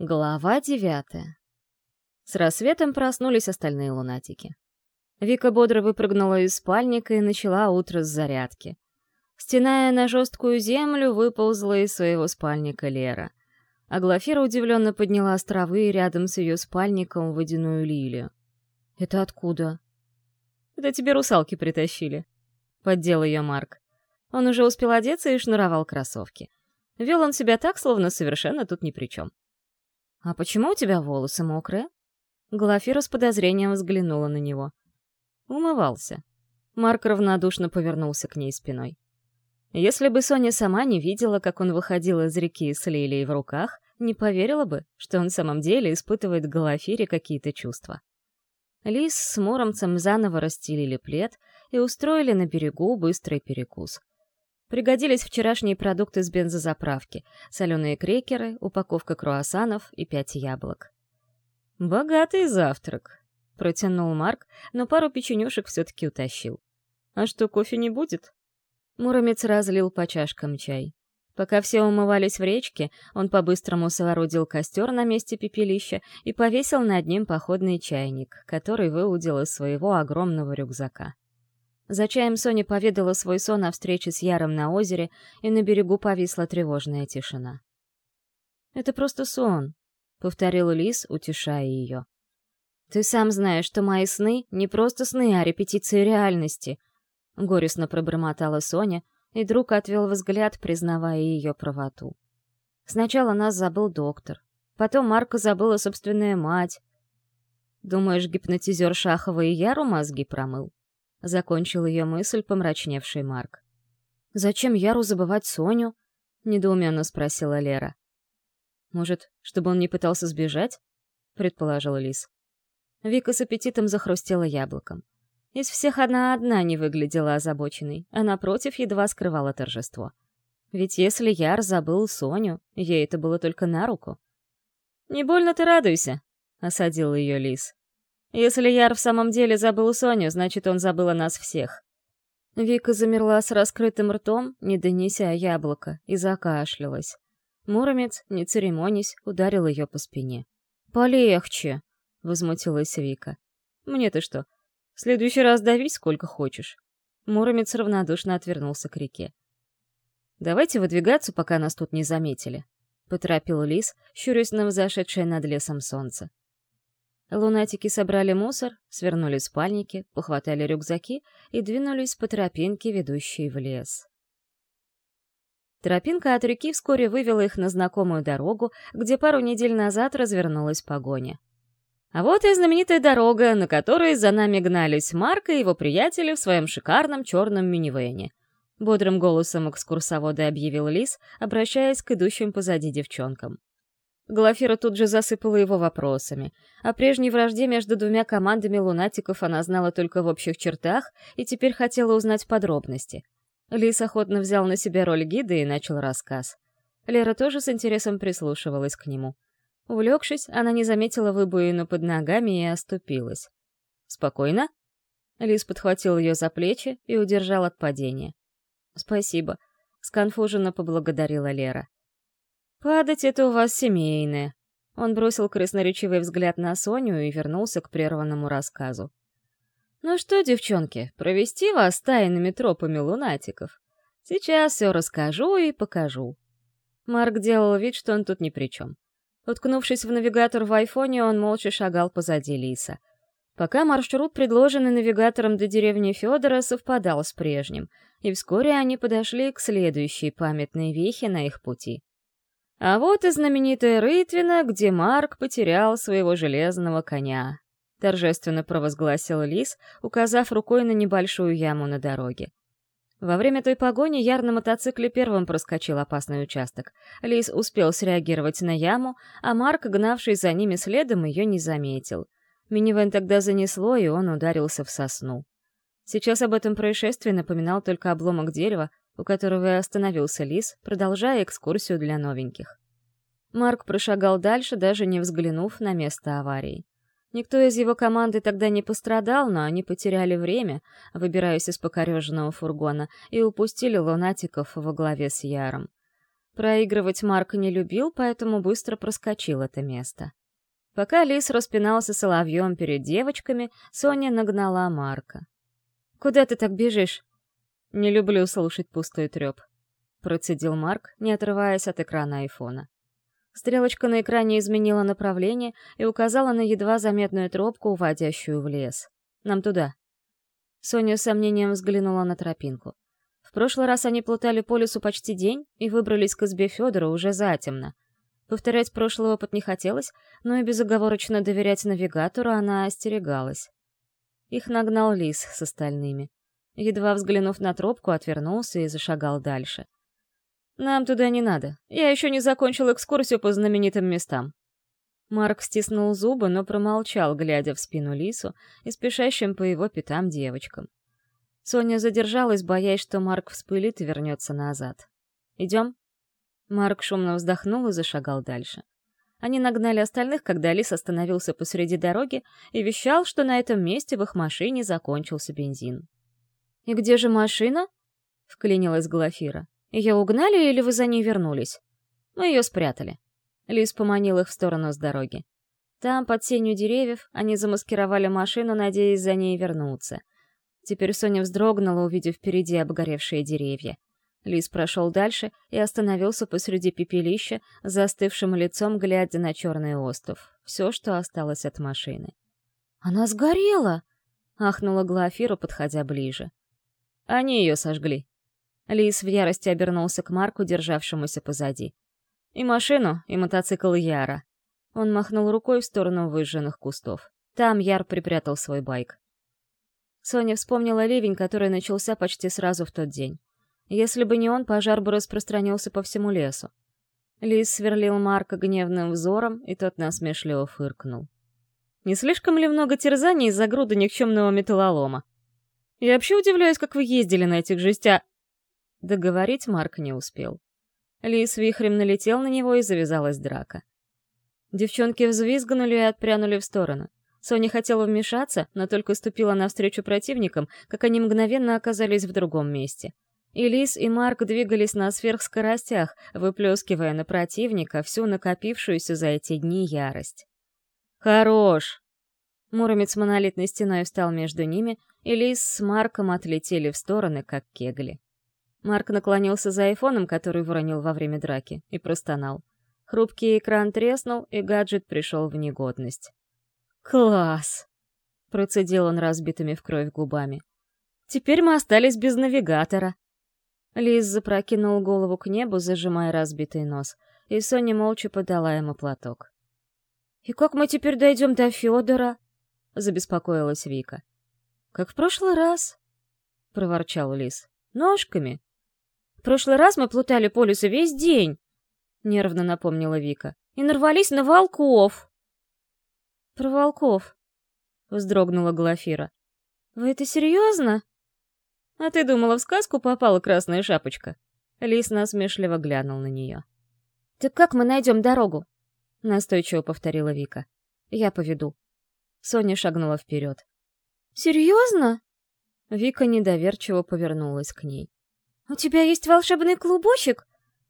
Глава девятая. С рассветом проснулись остальные лунатики. Вика бодро выпрыгнула из спальника и начала утро с зарядки. Стеная на жесткую землю, выползла из своего спальника Лера. А Глафира удивленно подняла островы рядом с ее спальником водяную лилию. «Это откуда?» «Это тебе русалки притащили», — поддел ее Марк. Он уже успел одеться и шнуровал кроссовки. Вел он себя так, словно совершенно тут ни при чем. «А почему у тебя волосы мокрые?» Глафира с подозрением взглянула на него. Умывался. Марк равнодушно повернулся к ней спиной. Если бы Соня сама не видела, как он выходил из реки с лилией в руках, не поверила бы, что он в самом деле испытывает к Глафире какие-то чувства. Лис с Муромцем заново расстелили плед и устроили на берегу быстрый перекус. Пригодились вчерашние продукты с бензозаправки, соленые крекеры, упаковка круассанов и пять яблок. «Богатый завтрак», — протянул Марк, но пару печенюшек все-таки утащил. «А что, кофе не будет?» Муромец разлил по чашкам чай. Пока все умывались в речке, он по-быстрому соорудил костер на месте пепелища и повесил над ним походный чайник, который выудил из своего огромного рюкзака. За чаем Соня поведала свой сон о встрече с Яром на озере, и на берегу повисла тревожная тишина. «Это просто сон», — повторил Лис, утешая ее. «Ты сам знаешь, что мои сны — не просто сны, а репетиции реальности», — горестно пробормотала Соня, и друг отвел взгляд, признавая ее правоту. «Сначала нас забыл доктор, потом Марка забыла собственная мать. Думаешь, гипнотизер Шахова и Яру мозги промыл?» — закончил ее мысль помрачневший Марк. «Зачем Яру забывать Соню?» — недоуменно спросила Лера. «Может, чтобы он не пытался сбежать?» — предположил Лис. Вика с аппетитом захрустела яблоком. Из всех одна одна не выглядела озабоченной, а напротив едва скрывала торжество. Ведь если Яр забыл Соню, ей это было только на руку. «Не больно ты радуйся», — осадил ее Лис. Если Яр в самом деле забыл Соню, значит, он забыл о нас всех. Вика замерла с раскрытым ртом, не донеся яблоко, и закашлялась. Муромец, не церемонясь, ударил ее по спине. «Полегче!» — возмутилась Вика. «Мне-то что? В следующий раз дави сколько хочешь». Муромец равнодушно отвернулся к реке. «Давайте выдвигаться, пока нас тут не заметили», — поторопил Лис, щурясь на взошедшее над лесом солнце. Лунатики собрали мусор, свернули спальники, похватали рюкзаки и двинулись по тропинке, ведущей в лес. Тропинка от реки вскоре вывела их на знакомую дорогу, где пару недель назад развернулась погоня. А вот и знаменитая дорога, на которой за нами гнались Марк и его приятели в своем шикарном черном минивэне. Бодрым голосом экскурсовода объявил Лис, обращаясь к идущим позади девчонкам. Глафира тут же засыпала его вопросами. О прежней вражде между двумя командами лунатиков она знала только в общих чертах и теперь хотела узнать подробности. Лис охотно взял на себя роль гида и начал рассказ. Лера тоже с интересом прислушивалась к нему. Увлекшись, она не заметила выбоину под ногами и оступилась. «Спокойно?» Лис подхватил ее за плечи и удержал от падения. «Спасибо», — сконфуженно поблагодарила Лера. «Падать — это у вас семейное». Он бросил красноречивый взгляд на Соню и вернулся к прерванному рассказу. «Ну что, девчонки, провести вас тайными тропами лунатиков? Сейчас все расскажу и покажу». Марк делал вид, что он тут ни при чем. Уткнувшись в навигатор в айфоне, он молча шагал позади Лиса. Пока маршрут, предложенный навигатором до деревни Федора, совпадал с прежним, и вскоре они подошли к следующей памятной вехе на их пути. А вот и знаменитая Рытвина, где Марк потерял своего железного коня. Торжественно провозгласил Лис, указав рукой на небольшую яму на дороге. Во время той погони Яр на мотоцикле первым проскочил опасный участок. Лис успел среагировать на яму, а Марк, гнавший за ними следом, ее не заметил. Минивэн тогда занесло, и он ударился в сосну. Сейчас об этом происшествии напоминал только обломок дерева, у которого остановился Лис, продолжая экскурсию для новеньких. Марк прошагал дальше, даже не взглянув на место аварии. Никто из его команды тогда не пострадал, но они потеряли время, выбираясь из покореженного фургона, и упустили лунатиков во главе с Яром. Проигрывать Марк не любил, поэтому быстро проскочил это место. Пока Лис распинался соловьем перед девочками, Соня нагнала Марка. «Куда ты так бежишь?» «Не люблю слушать пустой трёп», — процедил Марк, не отрываясь от экрана айфона. Стрелочка на экране изменила направление и указала на едва заметную тропку, уводящую в лес. «Нам туда». Соня с сомнением взглянула на тропинку. В прошлый раз они плутали по лесу почти день и выбрались к избе Федора уже затемно. Повторять прошлый опыт не хотелось, но и безоговорочно доверять навигатору она остерегалась. Их нагнал лис с остальными. Едва взглянув на тропку, отвернулся и зашагал дальше. «Нам туда не надо. Я еще не закончил экскурсию по знаменитым местам». Марк стиснул зубы, но промолчал, глядя в спину лису и спешащим по его пятам девочкам. Соня задержалась, боясь, что Марк вспылит и вернется назад. «Идем?» Марк шумно вздохнул и зашагал дальше. Они нагнали остальных, когда Лис остановился посреди дороги и вещал, что на этом месте в их машине закончился бензин. «И где же машина?» — вклинилась Глафира. «Ее угнали или вы за ней вернулись?» «Мы ее спрятали». Лис поманил их в сторону с дороги. Там, под сенью деревьев, они замаскировали машину, надеясь за ней вернуться — Теперь Соня вздрогнула, увидев впереди обгоревшие деревья. Лис прошел дальше и остановился посреди пепелища, застывшим лицом, глядя на черный остров. Все, что осталось от машины. «Она сгорела!» — ахнула Глафира, подходя ближе. «Они ее сожгли». Лис в ярости обернулся к Марку, державшемуся позади. «И машину, и мотоцикл Яра». Он махнул рукой в сторону выжженных кустов. Там Яр припрятал свой байк. Соня вспомнила ливень, который начался почти сразу в тот день. Если бы не он, пожар бы распространился по всему лесу. Лис сверлил Марка гневным взором, и тот насмешливо фыркнул. «Не слишком ли много терзаний из-за груды никчемного металлолома? Я вообще удивляюсь, как вы ездили на этих жестя...» Договорить Марк не успел. Лис вихрем налетел на него, и завязалась драка. Девчонки взвизгнули и отпрянули в сторону. Соня хотела вмешаться, но только ступила навстречу противникам, как они мгновенно оказались в другом месте. И Лис, и Марк двигались на сверхскоростях, выплескивая на противника всю накопившуюся за эти дни ярость. «Хорош!» Муромец монолитной стеной встал между ними, и Лис с Марком отлетели в стороны, как кегли. Марк наклонился за айфоном, который выронил во время драки, и простонал. Хрупкий экран треснул, и гаджет пришел в негодность. «Класс!» — процедил он разбитыми в кровь губами. «Теперь мы остались без навигатора». Лиз запрокинул голову к небу, зажимая разбитый нос, и Соня молча подала ему платок. «И как мы теперь дойдем до Федора?» — забеспокоилась Вика. «Как в прошлый раз», — проворчал Лис. «Ножками». «В прошлый раз мы плутали по лесу весь день», — нервно напомнила Вика. «И нарвались на волков». «Про волков», — вздрогнула Глафира. «Вы это серьезно?» «А ты думала, в сказку попала красная шапочка?» Лис насмешливо глянул на нее. «Так как мы найдем дорогу?» — настойчиво повторила Вика. «Я поведу». Соня шагнула вперед. «Серьезно?» Вика недоверчиво повернулась к ней. «У тебя есть волшебный клубочек?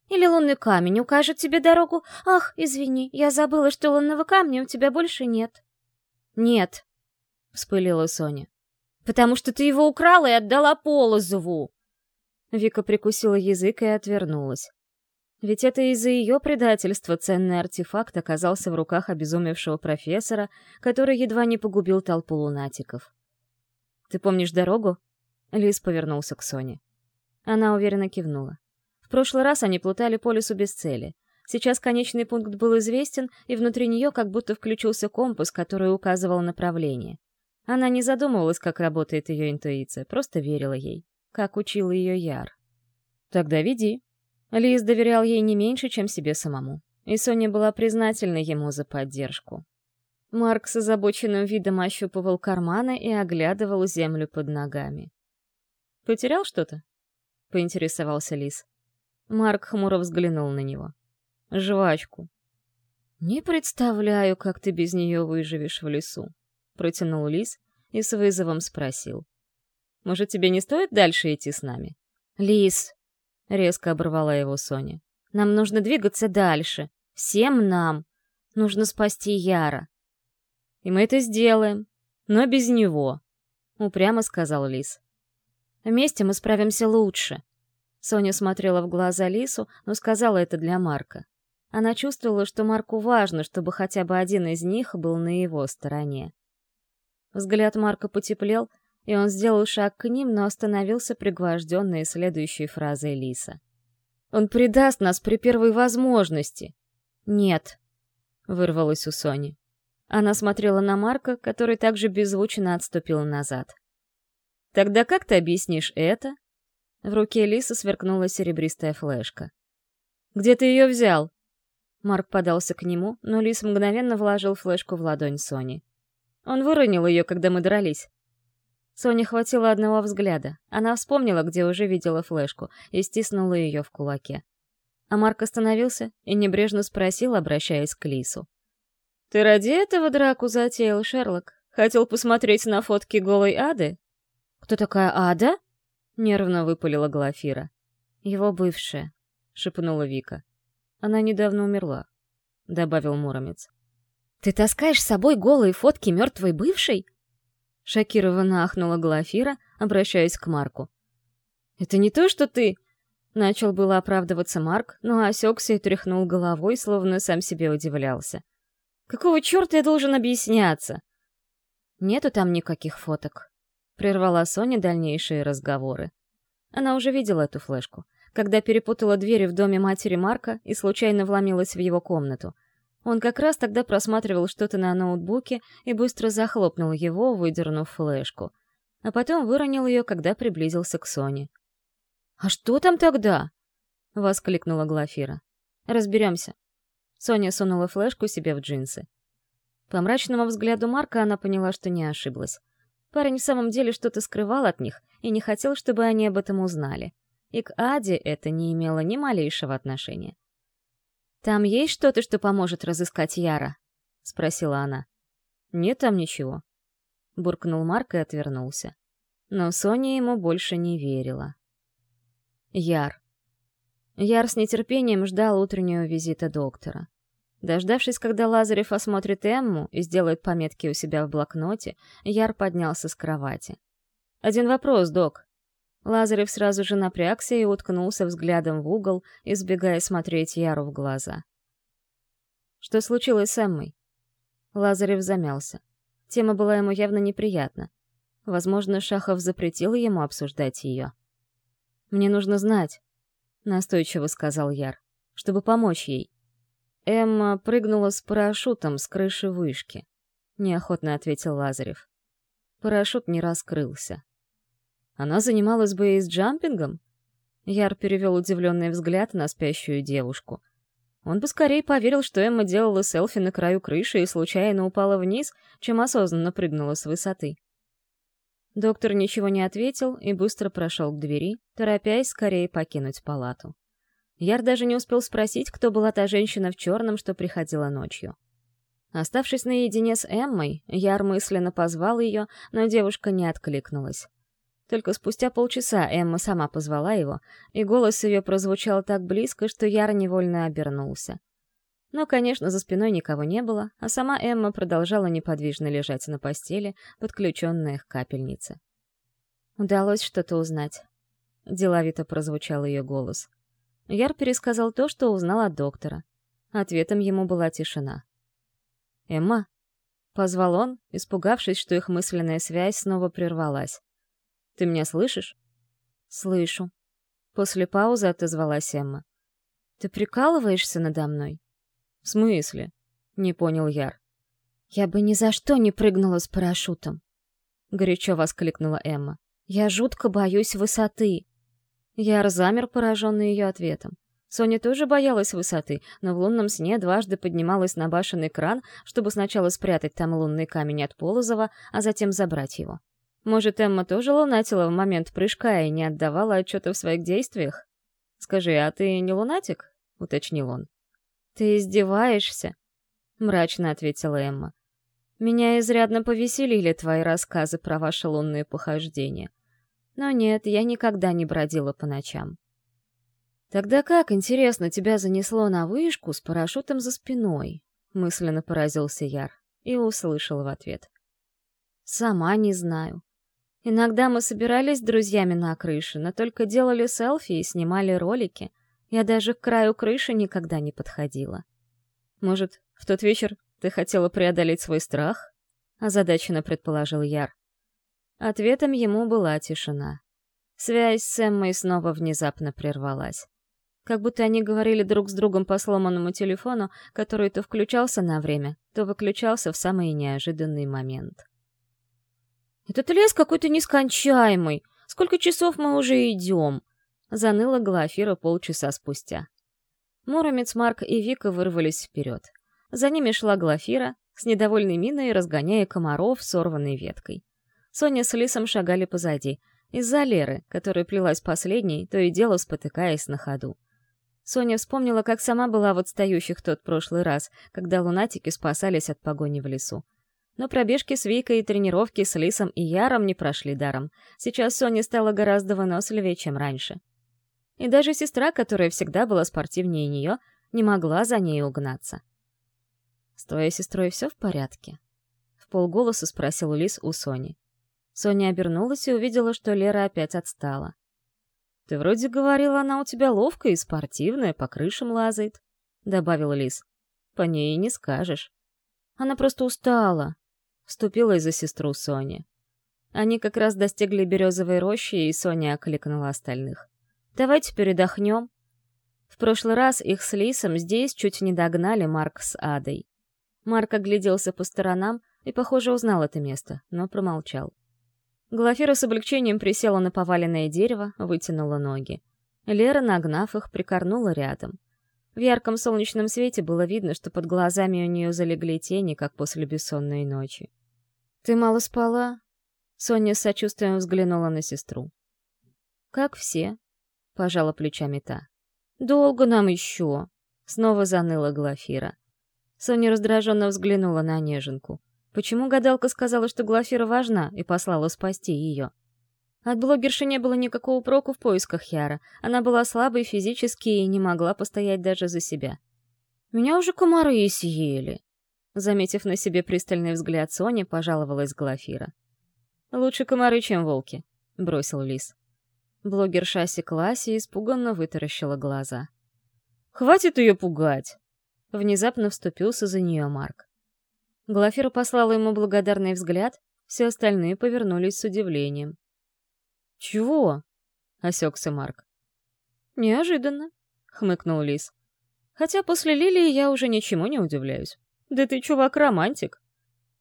Или лунный камень укажет тебе дорогу? Ах, извини, я забыла, что лунного камня у тебя больше нет». «Нет», — вспылила Соня. «Потому что ты его украла и отдала Полозову!» Вика прикусила язык и отвернулась. Ведь это из-за ее предательства ценный артефакт оказался в руках обезумевшего профессора, который едва не погубил толпу лунатиков. «Ты помнишь дорогу?» Лис повернулся к Соне. Она уверенно кивнула. В прошлый раз они плутали по лесу без цели. Сейчас конечный пункт был известен, и внутри нее как будто включился компас, который указывал направление. Она не задумывалась, как работает ее интуиция, просто верила ей, как учил ее Яр. «Тогда веди». Лиз доверял ей не меньше, чем себе самому, и Соня была признательна ему за поддержку. Марк с озабоченным видом ощупывал карманы и оглядывал землю под ногами. «Потерял что-то?» — поинтересовался Лис. Марк хмуро взглянул на него. «Жвачку». «Не представляю, как ты без нее выживешь в лесу», — протянул Лис и с вызовом спросил. «Может, тебе не стоит дальше идти с нами?» «Лис!» — резко оборвала его Соня. Нам нужно двигаться дальше. Всем нам. Нужно спасти Яра. И мы это сделаем, но без него, — упрямо сказал Лис. Вместе мы справимся лучше. Соня смотрела в глаза Лису, но сказала это для Марка. Она чувствовала, что Марку важно, чтобы хотя бы один из них был на его стороне. Взгляд Марка потеплел, и он сделал шаг к ним, но остановился пригвожденный следующей фразой Лиса. «Он предаст нас при первой возможности!» «Нет», — вырвалось у Сони. Она смотрела на Марка, который также беззвучно отступил назад. «Тогда как ты объяснишь это?» В руке Лисы сверкнула серебристая флешка. «Где ты ее взял?» Марк подался к нему, но Лис мгновенно вложил флешку в ладонь Сони. Он выронил ее, когда мы дрались. Соне хватило одного взгляда. Она вспомнила, где уже видела флешку, и стиснула ее в кулаке. А Марк остановился и небрежно спросил, обращаясь к Лису. «Ты ради этого драку затеял, Шерлок? Хотел посмотреть на фотки голой Ады?» «Кто такая Ада?» — нервно выпалила Глафира. «Его бывшая», — шепнула Вика. «Она недавно умерла», — добавил Муромец. «Ты таскаешь с собой голые фотки мертвой бывшей?» Шокированно ахнула Глафира, обращаясь к Марку. «Это не то, что ты...» Начал было оправдываться Марк, но осекся и тряхнул головой, словно сам себе удивлялся. «Какого черта я должен объясняться?» «Нету там никаких фоток», — прервала Соня дальнейшие разговоры. Она уже видела эту флешку, когда перепутала двери в доме матери Марка и случайно вломилась в его комнату — он как раз тогда просматривал что-то на ноутбуке и быстро захлопнул его, выдернув флешку. А потом выронил ее, когда приблизился к Соне. «А что там тогда?» — воскликнула Глафира. «Разберемся». Соня сунула флешку себе в джинсы. По мрачному взгляду Марка она поняла, что не ошиблась. Парень в самом деле что-то скрывал от них и не хотел, чтобы они об этом узнали. И к Аде это не имело ни малейшего отношения. «Там есть что-то, что поможет разыскать Яра?» — спросила она. «Нет там ничего», — буркнул Марк и отвернулся. Но Соня ему больше не верила. Яр. Яр с нетерпением ждал утреннего визита доктора. Дождавшись, когда Лазарев осмотрит Эмму и сделает пометки у себя в блокноте, Яр поднялся с кровати. «Один вопрос, док. Лазарев сразу же напрягся и уткнулся взглядом в угол, избегая смотреть Яру в глаза. Что случилось с Эммой? Лазарев замялся. Тема была ему явно неприятна. Возможно, Шахов запретил ему обсуждать ее. «Мне нужно знать», — настойчиво сказал Яр, — «чтобы помочь ей». Эмма прыгнула с парашютом с крыши вышки, — неохотно ответил Лазарев. Парашют не раскрылся. Она занималась бы и с джампингом? Яр перевел удивленный взгляд на спящую девушку. Он бы скорее поверил, что Эмма делала селфи на краю крыши и случайно упала вниз, чем осознанно прыгнула с высоты. Доктор ничего не ответил и быстро прошел к двери, торопясь скорее покинуть палату. Яр даже не успел спросить, кто была та женщина в черном, что приходила ночью. Оставшись наедине с Эммой, Яр мысленно позвал ее, но девушка не откликнулась. Только спустя полчаса Эмма сама позвала его, и голос ее прозвучал так близко, что Яр невольно обернулся. Но, конечно, за спиной никого не было, а сама Эмма продолжала неподвижно лежать на постели, подключенная к капельнице. «Удалось что-то узнать», — деловито прозвучал ее голос. Яр пересказал то, что узнал от доктора. Ответом ему была тишина. «Эмма?» — позвал он, испугавшись, что их мысленная связь снова прервалась. Ты меня слышишь?» «Слышу». После паузы отозвалась Эмма. «Ты прикалываешься надо мной?» «В смысле?» — не понял Яр. «Я бы ни за что не прыгнула с парашютом!» — горячо воскликнула Эмма. «Я жутко боюсь высоты!» Яр замер, пораженный ее ответом. Соня тоже боялась высоты, но в лунном сне дважды поднималась на башенный кран, чтобы сначала спрятать там лунный камень от Полозова, а затем забрать его. Может, Эмма тоже лунатила в момент прыжка и не отдавала отчета в своих действиях? «Скажи, а ты не лунатик?» — уточнил он. «Ты издеваешься?» — мрачно ответила Эмма. «Меня изрядно повеселили твои рассказы про ваши лунные похождения. Но нет, я никогда не бродила по ночам». «Тогда как, интересно, тебя занесло на вышку с парашютом за спиной?» — мысленно поразился Яр и услышал в ответ. «Сама не знаю. Иногда мы собирались с друзьями на крыше, но только делали селфи и снимали ролики. Я даже к краю крыши никогда не подходила. Может, в тот вечер ты хотела преодолеть свой страх?» — озадаченно предположил Яр. Ответом ему была тишина. Связь с Эммой снова внезапно прервалась. Как будто они говорили друг с другом по сломанному телефону, который то включался на время, то выключался в самый неожиданный момент. «Этот лес какой-то нескончаемый! Сколько часов мы уже идем?» — заныла Глафира полчаса спустя. Муромец, Марк и Вика вырвались вперед. За ними шла Глафира, с недовольной миной разгоняя комаров сорванной веткой. Соня с Лисом шагали позади, из-за Леры, которая плелась последней, то и дело спотыкаясь на ходу. Соня вспомнила, как сама была в отстающих тот прошлый раз, когда лунатики спасались от погони в лесу. Но пробежки с Викой и тренировки с Лисом и Яром не прошли даром. Сейчас Соня стала гораздо выносливее, чем раньше. И даже сестра, которая всегда была спортивнее нее, не могла за ней угнаться. «С твоей сестрой все в порядке?» В полголоса спросил Лис у Сони. Соня обернулась и увидела, что Лера опять отстала. «Ты вроде говорила, она у тебя ловкая и спортивная, по крышам лазает», — добавил Лис. «По ней не скажешь». «Она просто устала», — вступила за сестру Соня. Они как раз достигли березовой рощи, и Соня окликнула остальных. «Давайте передохнем». В прошлый раз их с Лисом здесь чуть не догнали Марк с Адой. Марк огляделся по сторонам и, похоже, узнал это место, но промолчал. Глафира с облегчением присела на поваленное дерево, вытянула ноги. Лера, нагнав их, прикорнула рядом. В ярком солнечном свете было видно, что под глазами у нее залегли тени, как после бессонной ночи. «Ты мало спала?» Соня с сочувствием взглянула на сестру. «Как все», — пожала плечами та. «Долго нам еще?» — снова заныла Глафира. Соня раздраженно взглянула на неженку. Почему гадалка сказала, что Глафира важна, и послала спасти ее? От блогерши не было никакого проку в поисках Яра. Она была слабой физически и не могла постоять даже за себя. «Меня уже комары съели», — заметив на себе пристальный взгляд Сони, пожаловалась Глафира. «Лучше комары, чем волки», — бросил Лис. Блогерша осеклась и испуганно вытаращила глаза. «Хватит ее пугать!» Внезапно вступился за нее Марк. Глафира послала ему благодарный взгляд, все остальные повернулись с удивлением. «Чего?» — осекся Марк. «Неожиданно», — хмыкнул Лис. «Хотя после Лилии я уже ничему не удивляюсь. Да ты, чувак-романтик!»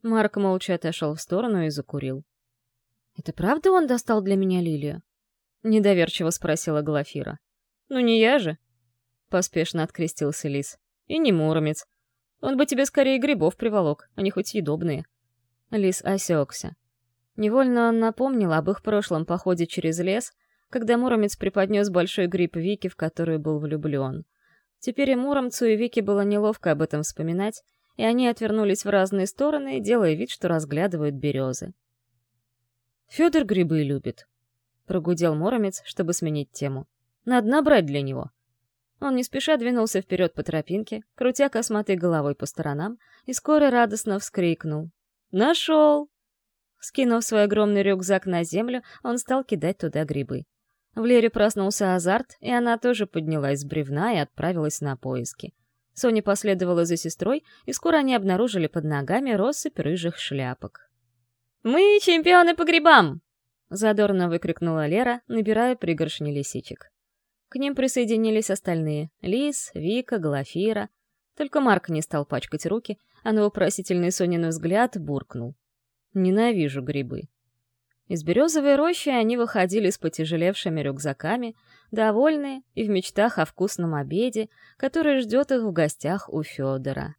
Марк молча отошел в сторону и закурил. «Это правда он достал для меня Лилию?» — недоверчиво спросила Глафира. «Ну не я же!» — поспешно открестился Лис. «И не Муромец. Он бы тебе скорее грибов приволок, они хоть съедобные. Лис осекся. Невольно он напомнил об их прошлом походе через лес, когда Муромец преподнес большой гриб Вики, в которую был влюблен. Теперь и Муромцу, и Вике было неловко об этом вспоминать, и они отвернулись в разные стороны, делая вид, что разглядывают березы. «Федор грибы любит», — прогудел Муромец, чтобы сменить тему. «Надо набрать для него». Он не спеша двинулся вперед по тропинке, крутя косматой головой по сторонам, и скоро радостно вскрикнул. «Нашел!» Скинув свой огромный рюкзак на землю, он стал кидать туда грибы. В Лере проснулся азарт, и она тоже поднялась с бревна и отправилась на поиски. Соня последовала за сестрой, и скоро они обнаружили под ногами россыпь рыжих шляпок. «Мы чемпионы по грибам!» — задорно выкрикнула Лера, набирая пригоршни лисичек. К ним присоединились остальные — Лис, Вика, Глафира. Только Марк не стал пачкать руки, а на вопросительный Сонин взгляд буркнул. «Ненавижу грибы». Из березовой рощи они выходили с потяжелевшими рюкзаками, довольные и в мечтах о вкусном обеде, который ждет их в гостях у Федора.